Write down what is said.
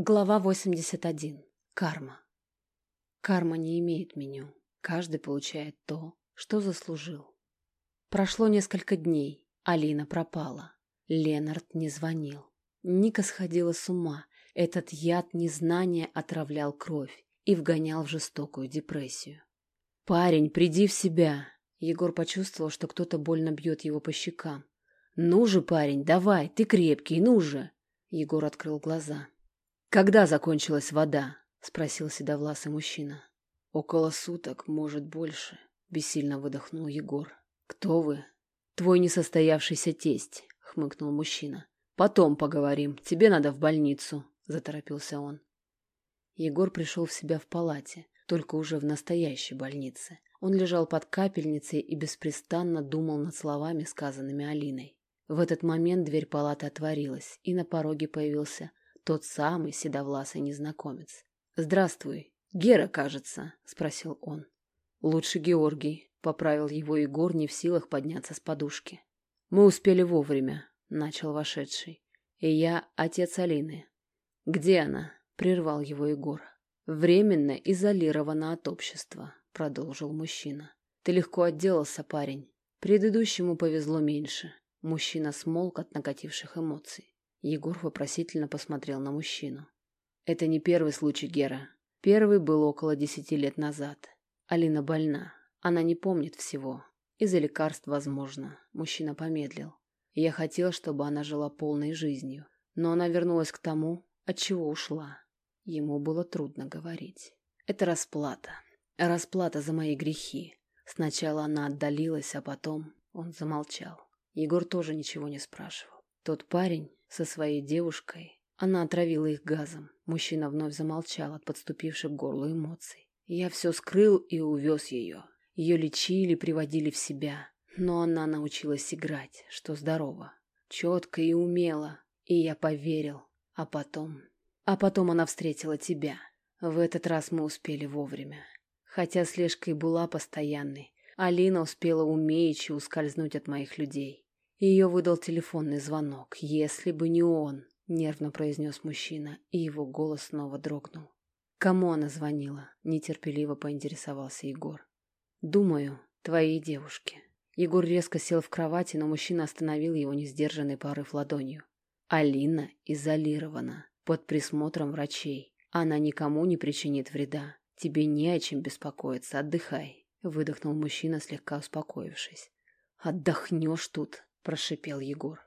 Глава 81. Карма. Карма не имеет меню. Каждый получает то, что заслужил. Прошло несколько дней. Алина пропала. Ленард не звонил. Ника сходила с ума. Этот яд незнания отравлял кровь и вгонял в жестокую депрессию. «Парень, приди в себя!» Егор почувствовал, что кто-то больно бьет его по щекам. «Ну же, парень, давай, ты крепкий, ну же!» Егор открыл глаза. «Когда закончилась вода?» — спросил седовласый мужчина. «Около суток, может, больше», — бессильно выдохнул Егор. «Кто вы?» «Твой несостоявшийся тесть», — хмыкнул мужчина. «Потом поговорим. Тебе надо в больницу», — заторопился он. Егор пришел в себя в палате, только уже в настоящей больнице. Он лежал под капельницей и беспрестанно думал над словами, сказанными Алиной. В этот момент дверь палаты отворилась, и на пороге появился тот самый седовласый незнакомец. «Здравствуй. Гера, кажется?» — спросил он. «Лучше Георгий», — поправил его Егор, не в силах подняться с подушки. «Мы успели вовремя», — начал вошедший. «И я отец Алины». «Где она?» — прервал его Егор. «Временно изолирована от общества», — продолжил мужчина. «Ты легко отделался, парень. Предыдущему повезло меньше». Мужчина смолк от накативших эмоций. Егор вопросительно посмотрел на мужчину. Это не первый случай Гера. Первый был около десяти лет назад. Алина больна. Она не помнит всего. Из-за лекарств, возможно. Мужчина помедлил. Я хотел, чтобы она жила полной жизнью. Но она вернулась к тому, от чего ушла. Ему было трудно говорить. Это расплата. Расплата за мои грехи. Сначала она отдалилась, а потом он замолчал. Егор тоже ничего не спрашивал. Тот парень, со своей девушкой. Она отравила их газом. Мужчина вновь замолчал от подступивших к горлу эмоций. Я все скрыл и увез ее. Ее лечили, приводили в себя. Но она научилась играть, что здорово. Четко и умело. И я поверил. А потом... А потом она встретила тебя. В этот раз мы успели вовремя. Хотя слежка и была постоянной, Алина успела умеючи ускользнуть от моих людей. Ее выдал телефонный звонок. Если бы не он, нервно произнес мужчина, и его голос снова дрогнул. Кому она звонила? Нетерпеливо поинтересовался Егор. Думаю, твоей девушке. Егор резко сел в кровати, но мужчина остановил его несдержанный порыв ладонью. Алина изолирована, под присмотром врачей. Она никому не причинит вреда. Тебе не о чем беспокоиться, отдыхай, выдохнул мужчина, слегка успокоившись. Отдохнешь тут, прошипел Егор.